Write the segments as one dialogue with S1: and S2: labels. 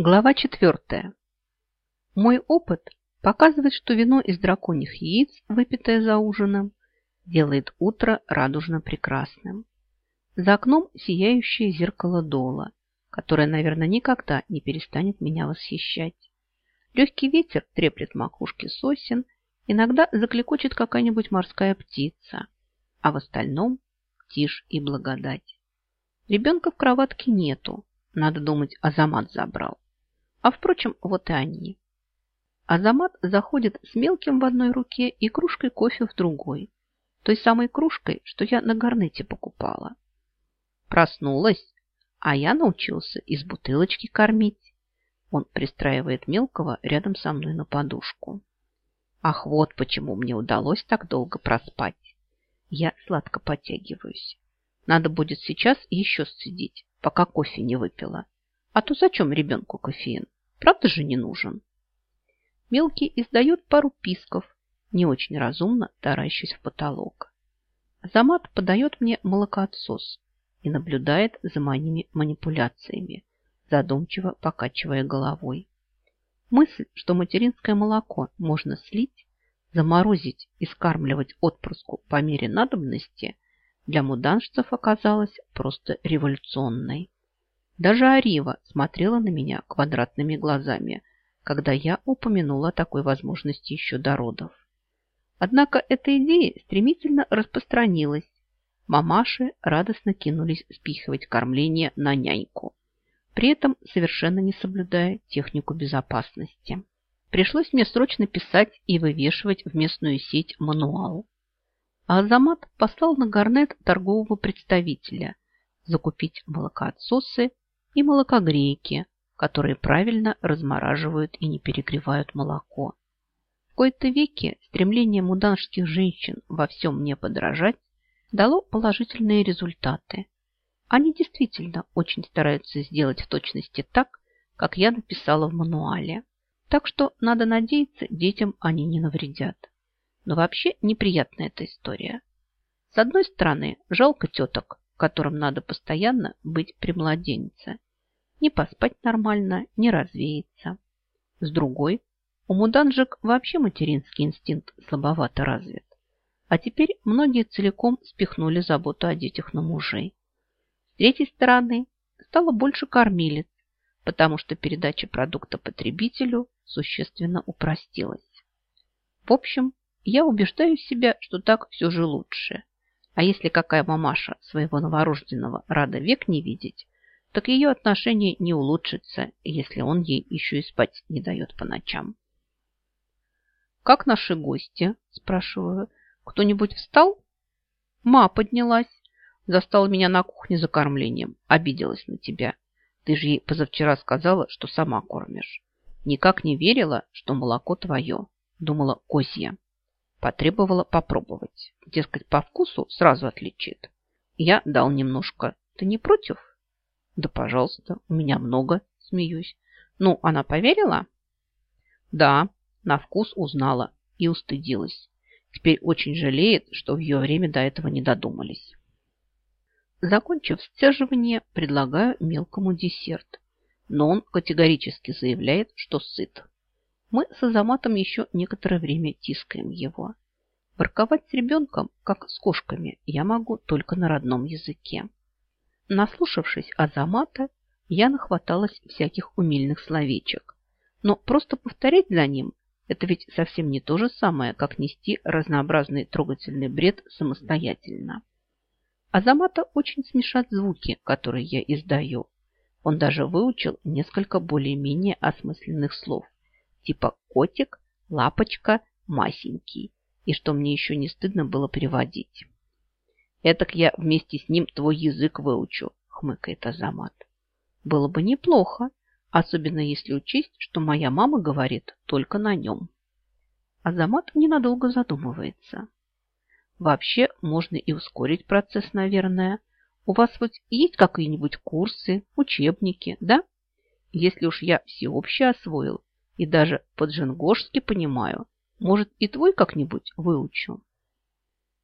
S1: Глава четвертая. Мой опыт показывает, что вино из драконьих яиц, выпитое за ужином, делает утро радужно прекрасным. За окном сияющее зеркало дола, которое, наверное, никогда не перестанет меня восхищать. Легкий ветер треплет макушки сосен, иногда заклекочет какая-нибудь морская птица, а в остальном тишь и благодать. Ребенка в кроватке нету, надо думать, Азамат забрал. А впрочем, вот и они. Азамат заходит с мелким в одной руке и кружкой кофе в другой. Той самой кружкой, что я на горнете покупала. Проснулась, а я научился из бутылочки кормить. Он пристраивает мелкого рядом со мной на подушку. Ах, вот почему мне удалось так долго проспать. Я сладко подтягиваюсь. Надо будет сейчас еще сцедить, пока кофе не выпила. А то зачем ребенку кофеин? Правда же не нужен? Мелкий издает пару писков, не очень разумно таращась в потолок. Замат подает мне молокоотсос и наблюдает за моими манипуляциями, задумчиво покачивая головой. Мысль, что материнское молоко можно слить, заморозить и скармливать отпрыску по мере надобности, для муданшцев оказалась просто революционной. Даже Арива смотрела на меня квадратными глазами, когда я упомянула о такой возможности еще до родов. Однако эта идея стремительно распространилась. Мамаши радостно кинулись спихивать кормление на няньку, при этом совершенно не соблюдая технику безопасности. Пришлось мне срочно писать и вывешивать в местную сеть мануал. А Азамат послал на горнет торгового представителя закупить молокоотсосы и молокогрейки, которые правильно размораживают и не перегревают молоко. В кои-то веки стремление муданских женщин во всем мне подражать дало положительные результаты. Они действительно очень стараются сделать в точности так, как я написала в мануале. Так что, надо надеяться, детям они не навредят. Но вообще неприятная эта история. С одной стороны, жалко теток, которым надо постоянно быть при младенце не поспать нормально, не развеяться. С другой, у муданжек вообще материнский инстинкт слабовато развит. А теперь многие целиком спихнули заботу о детях на мужей. С третьей стороны, стало больше кормилец, потому что передача продукта потребителю существенно упростилась. В общем, я убеждаю себя, что так все же лучше. А если какая мамаша своего новорожденного рада век не видеть, так ее отношение не улучшится, если он ей еще и спать не дает по ночам. «Как наши гости?» – спрашиваю. «Кто-нибудь встал?» «Ма поднялась. Застала меня на кухне за кормлением. Обиделась на тебя. Ты же ей позавчера сказала, что сама кормишь. Никак не верила, что молоко твое. Думала, козье. Потребовала попробовать. Дескать, по вкусу сразу отличит. Я дал немножко. Ты не против?» Да, пожалуйста, у меня много, смеюсь. Ну, она поверила? Да, на вкус узнала и устыдилась. Теперь очень жалеет, что в ее время до этого не додумались. Закончив сцеживание, предлагаю мелкому десерт. Но он категорически заявляет, что сыт. Мы с Азаматом еще некоторое время тискаем его. Ворковать с ребенком, как с кошками, я могу только на родном языке. Наслушавшись Азамата, я нахваталась всяких умильных словечек. Но просто повторять за ним – это ведь совсем не то же самое, как нести разнообразный трогательный бред самостоятельно. Азамата очень смешат звуки, которые я издаю. Он даже выучил несколько более-менее осмысленных слов, типа «котик», «лапочка», «масенький», и что мне еще не стыдно было переводить. Этак я вместе с ним твой язык выучу, хмыкает Азамат. Было бы неплохо, особенно если учесть, что моя мама говорит только на нем. Азамат ненадолго задумывается. Вообще, можно и ускорить процесс, наверное. У вас вот есть какие-нибудь курсы, учебники, да? Если уж я всеобщее освоил и даже по-джингошски понимаю, может, и твой как-нибудь выучу?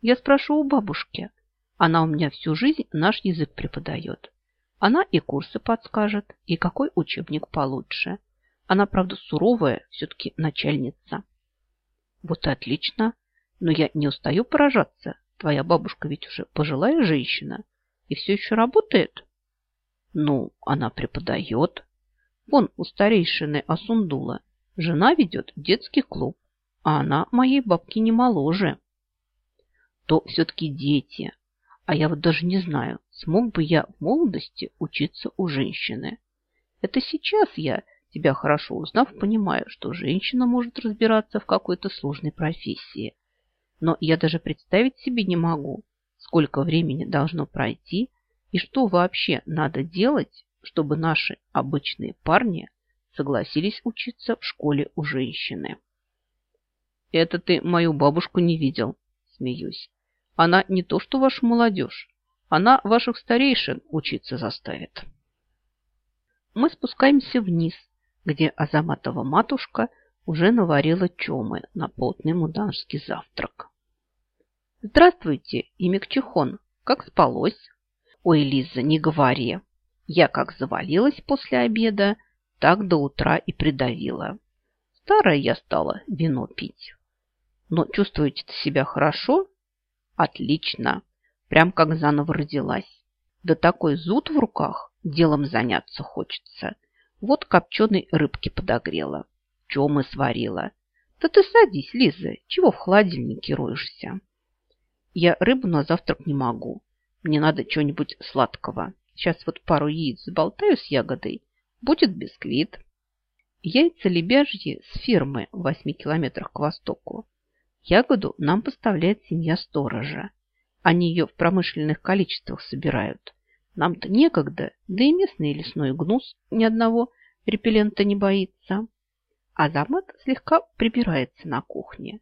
S1: Я спрошу у бабушки, она у меня всю жизнь наш язык преподает. Она и курсы подскажет, и какой учебник получше. Она, правда, суровая, все-таки начальница. Вот и отлично. Но я не устаю поражаться. Твоя бабушка ведь уже пожилая женщина и все еще работает. Ну, она преподает. Вон у старейшины Асундула жена ведет детский клуб, а она моей бабки не моложе. То все-таки дети. А я вот даже не знаю, смог бы я в молодости учиться у женщины. Это сейчас я, тебя хорошо узнав, понимаю, что женщина может разбираться в какой-то сложной профессии. Но я даже представить себе не могу, сколько времени должно пройти и что вообще надо делать, чтобы наши обычные парни согласились учиться в школе у женщины. Это ты мою бабушку не видел, смеюсь. Она не то что вашу молодежь, она ваших старейшин учиться заставит. Мы спускаемся вниз, где Азаматова матушка уже наварила чомы на плотный муданский завтрак. Здравствуйте, Имекчихон, как спалось? Ой, Лиза, не говори. Я как завалилась после обеда, так до утра и придавила. Старая я стала вино пить. Но чувствуете себя хорошо? Отлично. Прям как заново родилась. Да такой зуд в руках, делом заняться хочется. Вот копченой рыбки подогрела. Чё сварила. Да ты садись, Лиза, чего в холодильнике роешься? Я рыбу на завтрак не могу. Мне надо чего-нибудь сладкого. Сейчас вот пару яиц заболтаю с ягодой. Будет бисквит. Яйца лебяжьи с фермы в восьми километрах к востоку. Ягоду нам поставляет семья сторожа. Они ее в промышленных количествах собирают. Нам-то некогда, да и местный лесной гнус ни одного репеллента не боится. Азамат слегка прибирается на кухне.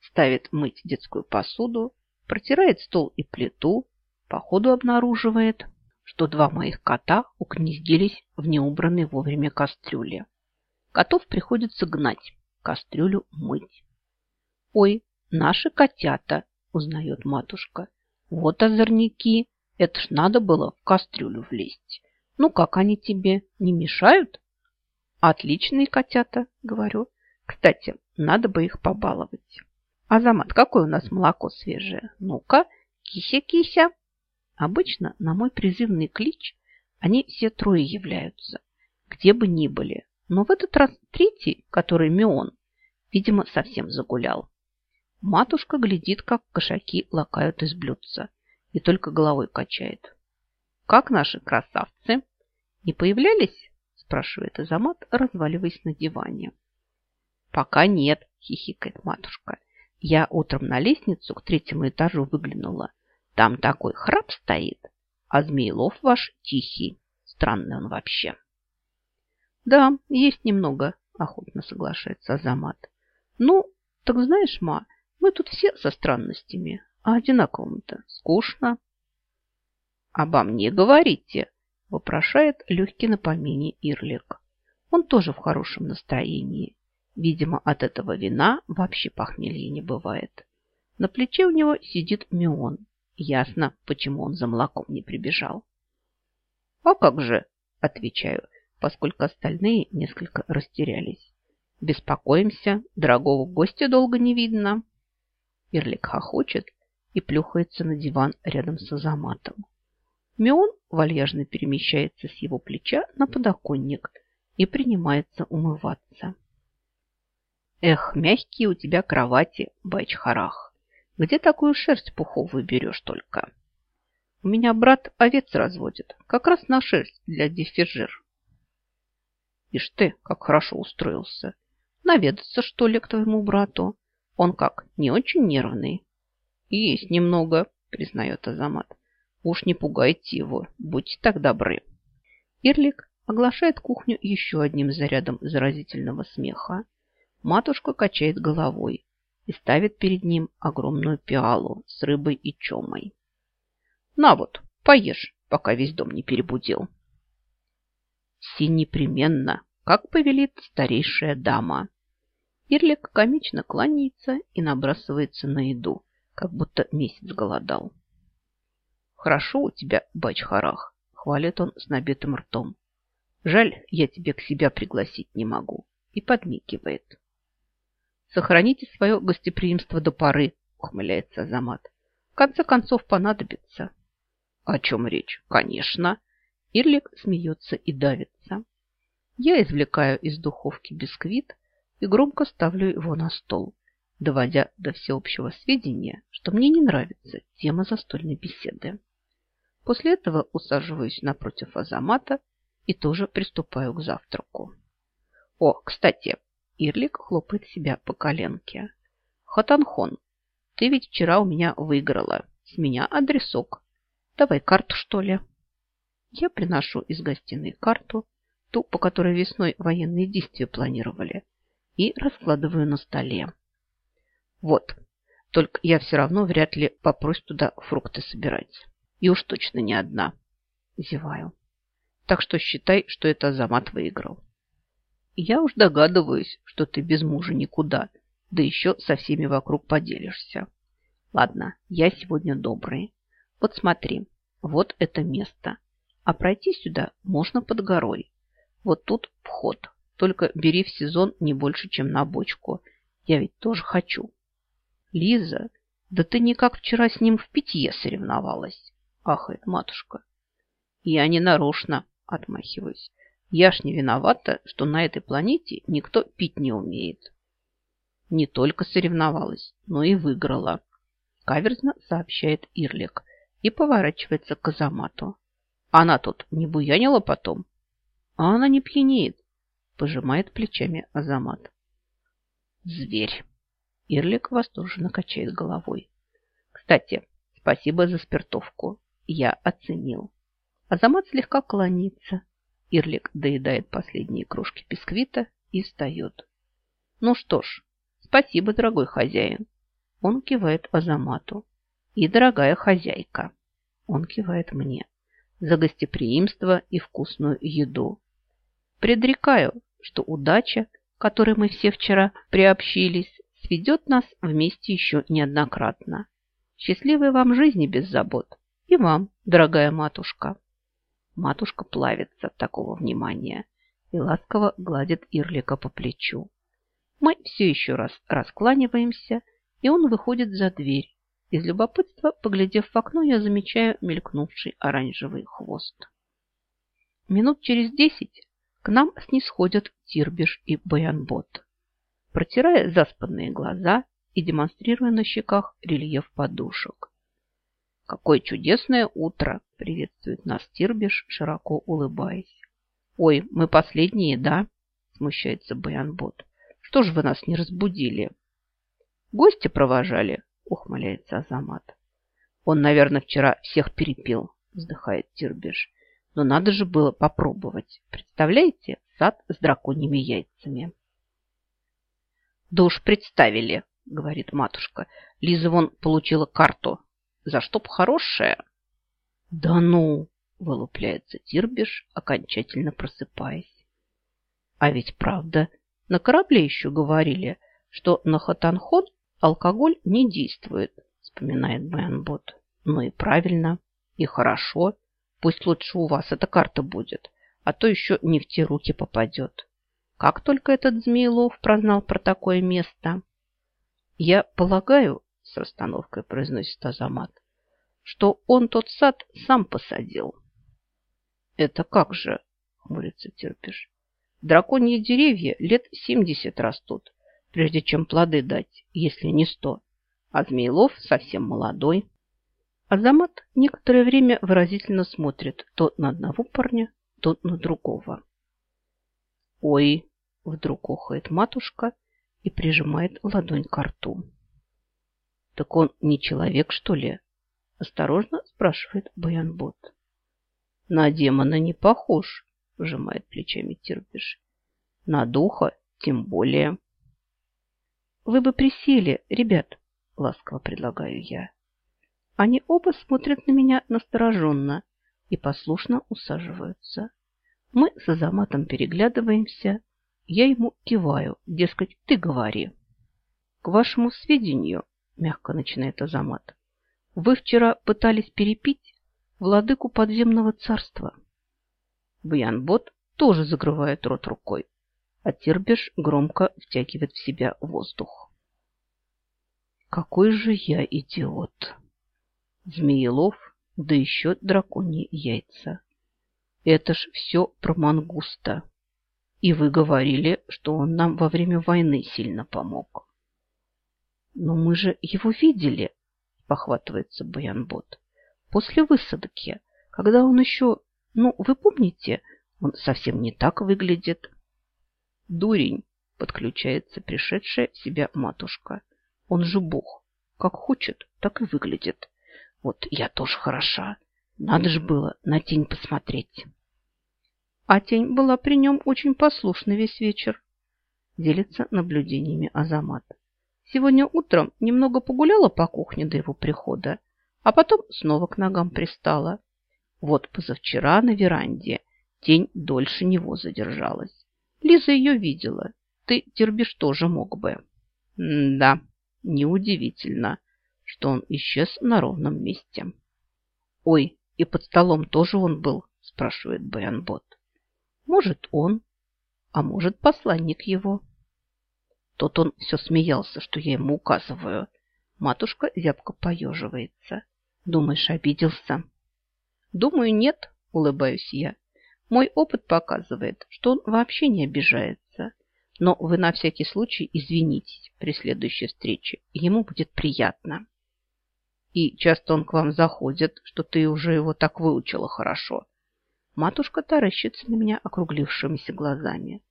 S1: Ставит мыть детскую посуду, протирает стол и плиту, походу обнаруживает, что два моих кота укнездились в неубранной вовремя кастрюле. Котов приходится гнать, кастрюлю мыть. «Ой, наши котята!» – узнает матушка. «Вот озорники! Это ж надо было в кастрюлю влезть. Ну, как они тебе, не мешают?» «Отличные котята!» – говорю. «Кстати, надо бы их побаловать». «Азамат, какое у нас молоко свежее? Ну-ка, кися-кися!» Обычно на мой призывный клич они все трое являются, где бы ни были. Но в этот раз третий, который Мион, видимо, совсем загулял. Матушка глядит, как кошаки лакают из блюдца и только головой качает. «Как наши красавцы? Не появлялись?» спрашивает Азамат, разваливаясь на диване. «Пока нет», хихикает матушка. «Я утром на лестницу к третьему этажу выглянула. Там такой храп стоит, а Змеилов ваш тихий. Странный он вообще». «Да, есть немного», охотно соглашается Азамат. «Ну, так знаешь, ма, мы тут все со странностями, а одинаковым-то скучно. Обо мне говорите, вопрошает легкий на Ирлик. Он тоже в хорошем настроении. Видимо, от этого вина вообще похмелья не бывает. На плече у него сидит Мион. Ясно, почему он за молоком не прибежал. «А как же?» – отвечаю, поскольку остальные несколько растерялись. «Беспокоимся, дорогого гостя долго не видно». Ирлик хохочет и плюхается на диван рядом с Азаматом. Мион вальяжно перемещается с его плеча на подоконник и принимается умываться. Эх, мягкие у тебя кровати, байчхарах. Где такую шерсть пуховую берешь только? У меня брат овец разводит, как раз на шерсть для диффержир. Ишь ты, как хорошо устроился. Наведаться, что ли, к твоему брату? Он как, не очень нервный? Есть немного, признает Азамат. Уж не пугайте его, будьте так добры. Ирлик оглашает кухню еще одним зарядом заразительного смеха. Матушка качает головой и ставит перед ним огромную пиалу с рыбой и чомой. На вот, поешь, пока весь дом не перебудил. Все непременно, как повелит старейшая дама, Ирлик комично кланяется и набрасывается на еду, как будто месяц голодал. «Хорошо у тебя, бачхарах», — хвалит он с набитым ртом. Жаль, я тебе к себя пригласить не могу. И подмигивает. Сохраните свое гостеприимство до поры, ухмыляется Азамат. В конце концов понадобится. О чем речь? Конечно. Ирлик смеется и давится. Я извлекаю из духовки бисквит и громко ставлю его на стол, доводя до всеобщего сведения, что мне не нравится тема застольной беседы. После этого усаживаюсь напротив Азамата и тоже приступаю к завтраку. О, кстати, Ирлик хлопает себя по коленке. Хатанхон, ты ведь вчера у меня выиграла. С меня адресок. Давай карту, что ли? Я приношу из гостиной карту, ту, по которой весной военные действия планировали, и раскладываю на столе. Вот, только я все равно вряд ли попрось туда фрукты собирать. И уж точно не одна. Зеваю. Так что считай, что это Азамат выиграл. Я уж догадываюсь, что ты без мужа никуда, да еще со всеми вокруг поделишься. Ладно, я сегодня добрый. Вот смотри, вот это место. А пройти сюда можно под горой. Вот тут вход. Только бери в сезон не больше, чем на бочку. Я ведь тоже хочу. Лиза, да ты никак вчера с ним в питье соревновалась. Ахает матушка. Я не нарочно, отмахиваюсь. Я ж не виновата, что на этой планете никто пить не умеет. Не только соревновалась, но и выиграла. Каверзно сообщает Ирлик и поворачивается к Азамату. Она тут не буянила потом? А она не пьянеет, пожимает плечами Азамат. Зверь. Ирлик восторженно качает головой. Кстати, спасибо за спиртовку. Я оценил. Азамат слегка кланяется. Ирлик доедает последние кружки бисквита и встает. Ну что ж, спасибо, дорогой хозяин. Он кивает Азамату. И дорогая хозяйка. Он кивает мне. За гостеприимство и вкусную еду. Предрекаю, что удача, которой мы все вчера приобщились, сведет нас вместе еще неоднократно. Счастливой вам жизни без забот. И вам, дорогая матушка. Матушка плавится от такого внимания и ласково гладит Ирлика по плечу. Мы все еще раз раскланиваемся и он выходит за дверь. Из любопытства, поглядев в окно, я замечаю мелькнувший оранжевый хвост. Минут через десять к нам снисходят Тирбиш и Баянбот. Протирая заспанные глаза и демонстрируя на щеках рельеф подушек. «Какое чудесное утро!» – приветствует нас Тирбиш, широко улыбаясь. «Ой, мы последние, да?» – смущается Баянбот. «Что ж вы нас не разбудили?» Гости провожали, ухмыляется Азамат. Он, наверное, вчера всех перепил, вздыхает Тирбиш. Но надо же было попробовать. Представляете, сад с драконьими яйцами. Да уж представили, говорит матушка. Лиза вон получила карту. За что б хорошая? Да ну, вылупляется Тирбиш, окончательно просыпаясь. А ведь правда, на корабле еще говорили, что на Хатанхон Алкоголь не действует, вспоминает Бэнбот. Ну и правильно, и хорошо. Пусть лучше у вас эта карта будет, а то еще не в те руки попадет. Как только этот Змеилов прознал про такое место? Я полагаю, с расстановкой произносит Азамат, что он тот сад сам посадил. Это как же, хмурится терпишь. Драконьи деревья лет семьдесят растут, прежде чем плоды дать, если не сто. А Змеилов совсем молодой. Азамат некоторое время выразительно смотрит то на одного парня, то на другого. «Ой!» – вдруг охает матушка и прижимает ладонь к рту. «Так он не человек, что ли?» – осторожно спрашивает Баянбот. «На демона не похож», – сжимает плечами Тирбиш. «На духа тем более». Вы бы присели, ребят, ласково предлагаю я. Они оба смотрят на меня настороженно и послушно усаживаются. Мы с Азаматом переглядываемся. Я ему киваю, дескать, ты говори. К вашему сведению, мягко начинает Азамат, вы вчера пытались перепить владыку подземного царства. Баянбот тоже закрывает рот рукой, а Тирбиш громко втягивает в себя воздух. Какой же я идиот! Змеелов, да еще драконьи яйца. Это ж все про мангуста. И вы говорили, что он нам во время войны сильно помог. Но мы же его видели, похватывается Баянбот. После высадки, когда он еще... Ну, вы помните, он совсем не так выглядит. Дурень, подключается пришедшая в себя матушка. Он же бог. Как хочет, так и выглядит. Вот я тоже хороша. Надо же было на тень посмотреть. А тень была при нем очень послушна весь вечер. Делится наблюдениями Азамат. Сегодня утром немного погуляла по кухне до его прихода, а потом снова к ногам пристала. Вот позавчера на веранде тень дольше него задержалась. Лиза ее видела. Ты, Тербиш, тоже мог бы. М да, неудивительно, что он исчез на ровном месте. Ой, и под столом тоже он был, спрашивает Баянбот. Может, он, а может, посланник его. Тот он все смеялся, что я ему указываю. Матушка зябко поеживается. Думаешь, обиделся? Думаю, нет, улыбаюсь я. Мой опыт показывает, что он вообще не обижается. Но вы на всякий случай извинитесь при следующей встрече. Ему будет приятно. И часто он к вам заходит, что ты уже его так выучила хорошо. Матушка таращится на меня округлившимися глазами.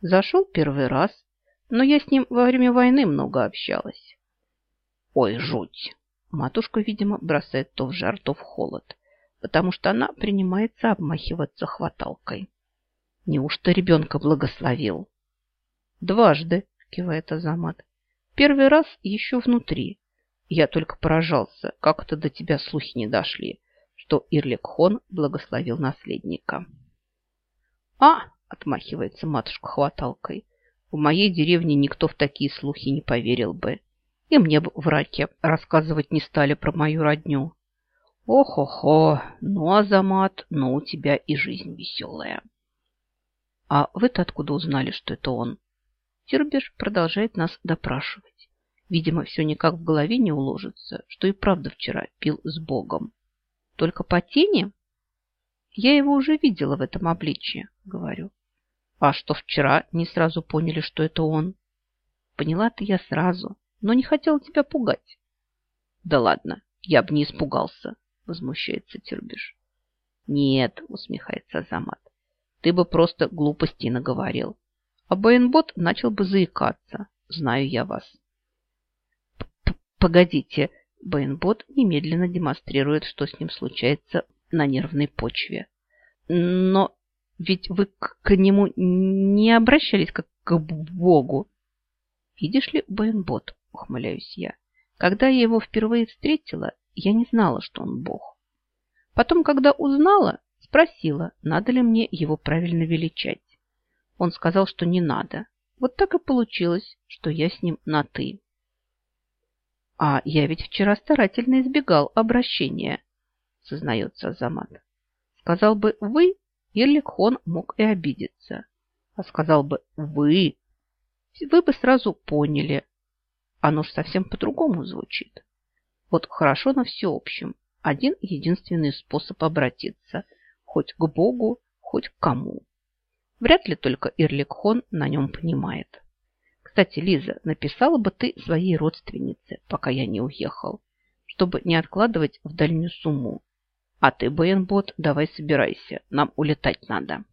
S1: Зашел первый раз, но я с ним во время войны много общалась. Ой, жуть! Матушка, видимо, бросает то в жар, то в холод, потому что она принимается обмахиваться хваталкой. Неужто ребенка благословил? Дважды, кивает Азамат. Первый раз еще внутри. Я только поражался, как это до тебя слухи не дошли, что Ирликхон благословил наследника. «А!» – отмахивается матушка хваталкой. «В моей деревне никто в такие слухи не поверил бы. И мне бы в раке рассказывать не стали про мою родню. Ох-охо, ну, Азамат, ну у тебя и жизнь веселая». «А вы-то откуда узнали, что это он?» Тирбеш продолжает нас допрашивать. Видимо, все никак в голове не уложится, что и правда вчера пил с Богом. Только по тени? Я его уже видела в этом обличье, говорю. А что вчера не сразу поняли, что это он? Поняла ты я сразу, но не хотела тебя пугать. Да ладно, я бы не испугался, возмущается Тирбиш. Нет, усмехается Азамат, ты бы просто глупости наговорил. А Бэйнбот начал бы заикаться. Знаю я вас. Погодите, Бэйнбот немедленно демонстрирует, что с ним случается на нервной почве. Но ведь вы к, нему не обращались как к Богу. Видишь ли, Бэйнбот, ухмыляюсь я, когда я его впервые встретила, я не знала, что он Бог. Потом, когда узнала, спросила, надо ли мне его правильно величать. Он сказал, что не надо. Вот так и получилось, что я с ним на «ты». А я ведь вчера старательно избегал обращения, сознается Азамат. Сказал бы «вы», Ерликхон мог и обидеться. А сказал бы «вы», вы бы сразу поняли. Оно ж совсем по-другому звучит. Вот хорошо на всеобщем. Один единственный способ обратиться. Хоть к Богу, хоть к кому. Вряд ли только Ирликхон на нем понимает. Кстати, Лиза, написала бы ты своей родственнице, пока я не уехал, чтобы не откладывать в дальнюю сумму. А ты, Бэйнбот, давай собирайся, нам улетать надо.